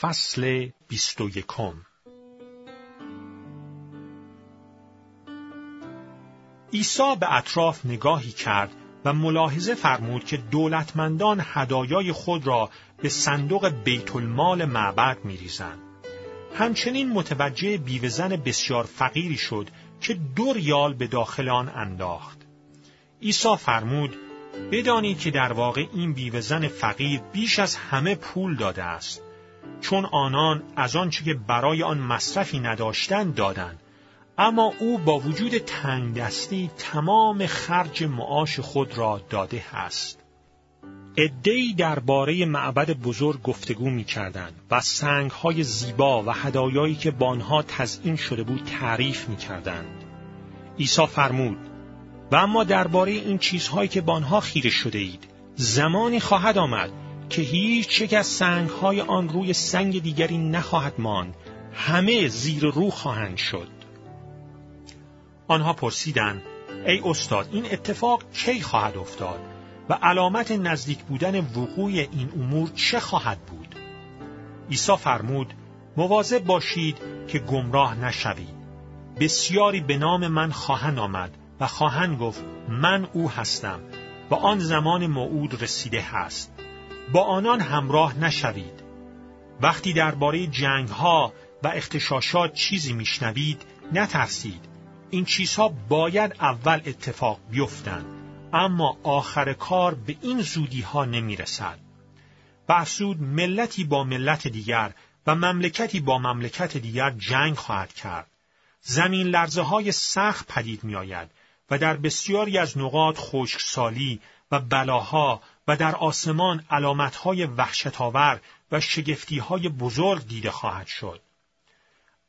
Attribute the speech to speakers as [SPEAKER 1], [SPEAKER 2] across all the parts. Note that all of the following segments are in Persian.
[SPEAKER 1] فصل بیست و یکم عیسی به اطراف نگاهی کرد و ملاحظه فرمود که دولتمندان هدایای خود را به صندوق بیت المال معبد میریزند. همچنین متوجه بیوزن بسیار فقیری شد که دو ریال به داخل آن انداخت. عیسی فرمود بدانید که در واقع این بیوزن فقیر بیش از همه پول داده است چون آنان از آنچه که برای آن مصرفی نداشتند دادند اما او با وجود تنگ دستی تمام خرج معاش خود را داده است. ادهی درباره معبد بزرگ گفتگو می کردن و سنگ های زیبا و هدایایی که با آنها تزئین شده بود تعریف می کردند. عیسی فرمود و اما درباره این چیزهایی که با آنها خیره شده اید زمانی خواهد آمد که هیچ یک از سنگ های آن روی سنگ دیگری نخواهد ماند. همه زیر رو خواهند شد. آنها پرسیدند ای استاد این اتفاق کی خواهد افتاد و علامت نزدیک بودن وقوع این امور چه خواهد بود؟ عیسی فرمود مواظب باشید که گمراه نشوید. بسیاری به نام من خواهند آمد و خواهند گفت من او هستم و آن زمان موعود رسیده هست. با آنان همراه نشوید وقتی درباره جنگ ها و اختشاشات چیزی میشنوید نترسید این چیزها باید اول اتفاق بیفتند اما آخر کار به این زودی ها نمی رسد. و افسود ملتی با ملت دیگر و مملکتی با مملکت دیگر جنگ خواهد کرد. زمین لرزه های سخت پدید می آید و در بسیاری از نقاط خشکسالی و بلاها و در آسمان علامتهای وحشتآور و شگفتیهای بزرگ دیده خواهد شد.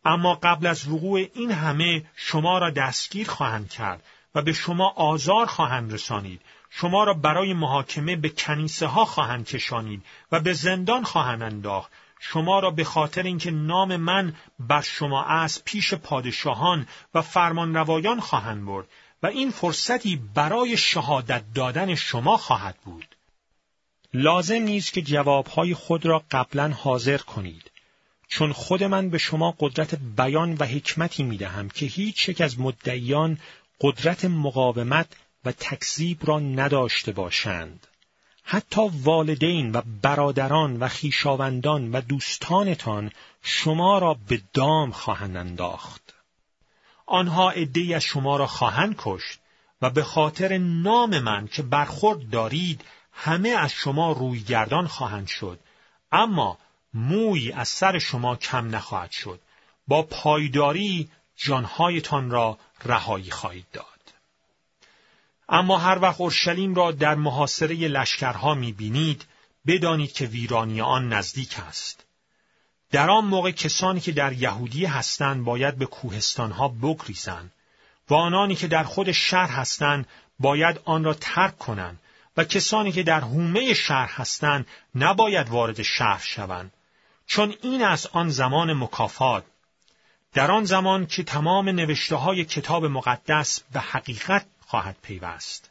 [SPEAKER 1] اما قبل از وقوع این همه شما را دستگیر خواهند کرد و به شما آزار خواهند رسانید. شما را برای محاکمه به کنیسه ها خواهند کشانید و به زندان خواهند انداخت. شما را به خاطر اینکه نام من بر شما است پیش پادشاهان و فرمانروایان خواهند برد و این فرصتی برای شهادت دادن شما خواهد بود. لازم نیست که جوابهای خود را قبلا حاضر کنید چون خود من به شما قدرت بیان و حکمتی می دهم که هیچ یک از مدعیان قدرت مقاومت و تکذیب را نداشته باشند. حتی والدین و برادران و خیشاوندان و دوستانتان شما را به دام خواهند انداخت. آنها عدهای از شما را خواهند کشت و به خاطر نام من که برخورد دارید همه از شما رویگردان خواهند شد. اما موی از سر شما کم نخواهد شد. با پایداری جانهایتان را رهایی خواهید داد. اما هر وقت اورشلیم را در محاصره لشکرها می‌بینید بدانید که ویرانی آن نزدیک است. در آن موقع کسانی که در یهودی هستند باید به کوهستانها بگریزند و آنانی که در خود شهر هستند باید آن را ترک کنند و کسانی که در حومه شهر هستند نباید وارد شهر شوند چون این از آن زمان مکافات. در آن زمان که تمام نوشته های کتاب مقدس به حقیقت خواهد پیوست.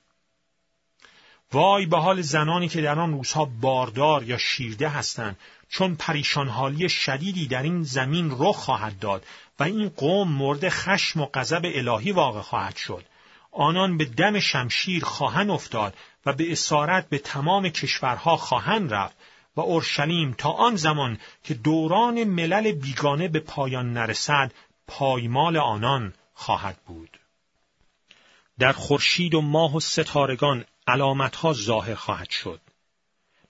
[SPEAKER 1] وای به حال زنانی که در آن روزها باردار یا شیرده هستند چون پریشان حالی شدیدی در این زمین رخ خواهد داد و این قوم مورد خشم و غضب الهی واقع خواهد شد. آنان به دم شمشیر خواهند افتاد و به اسارت به تمام کشورها خواهند رفت و اورشلیم تا آن زمان که دوران ملل بیگانه به پایان نرسد پایمال آنان خواهد بود. در خورشید و ماه و ستارگان علامتها ظاهر خواهد شد.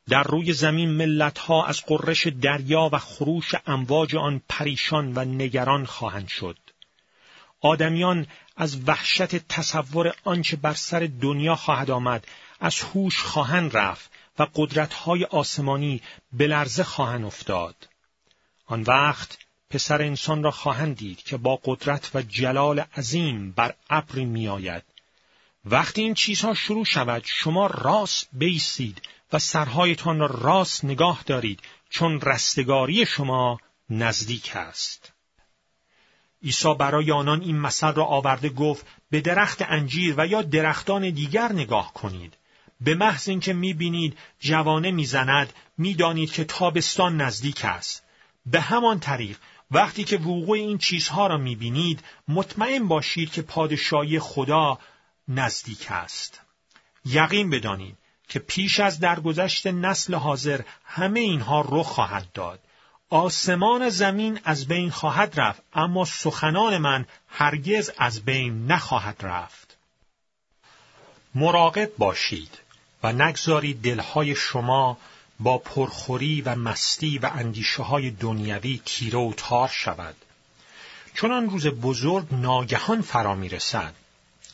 [SPEAKER 1] در روی زمین ملتها از قررش دریا و خروش امواج آن پریشان و نگران خواهند شد. آدمیان از وحشت تصور آنچه بر سر دنیا خواهد آمد از هوش خواهند رفت و قدرتهای آسمانی به لرزه خواهند افتاد. آن وقت پسر انسان را خواهند دید که با قدرت و جلال عظیم بر ابری میآید. وقتی این چیزها شروع شود شما راست بیستید و سرهایتان را راست نگاه دارید چون رستگاری شما نزدیک است. عیسی برای آنان این مثل را آورده گفت به درخت انجیر و یا درختان دیگر نگاه کنید. به محض اینکه می‌بینید جوانه می‌زند می‌دانید که تابستان نزدیک است به همان طریق وقتی که وقوع این چیزها را می‌بینید مطمئن باشید که پادشاهی خدا نزدیک است. یقین بدانید که پیش از درگذشت نسل حاضر همه اینها رخ خواهد داد. آسمان زمین از بین خواهد رفت اما سخنان من هرگز از بین نخواهد رفت. مراقب باشید و نگذارید دلهای شما با پرخوری و مستی و اندیشه های دنیوی تیره و تار شود. چون آن روز بزرگ ناگهان فرا می رسد.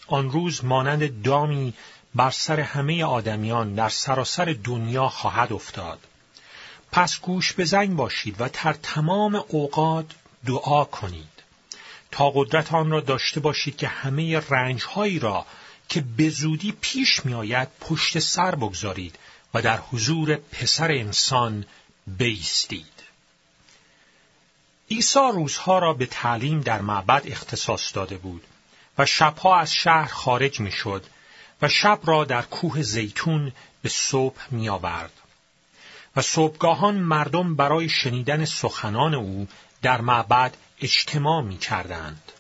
[SPEAKER 1] آن روز مانند دامی بر سر همه آدمیان در سراسر دنیا خواهد افتاد. پس گوش به زنگ باشید و در تمام اوقات دعا کنید. تا قدرت آن را داشته باشید که همه رنجهایی را که به زودی پیش می آید پشت سر بگذارید و در حضور پسر انسان بیستید. عیسی روزها را به تعلیم در معبد اختصاص داده بود و شبها از شهر خارج می شد و شب را در کوه زیتون به صبح می آورد. و صبحگاهان مردم برای شنیدن سخنان او در معبد اجتماع می کردند.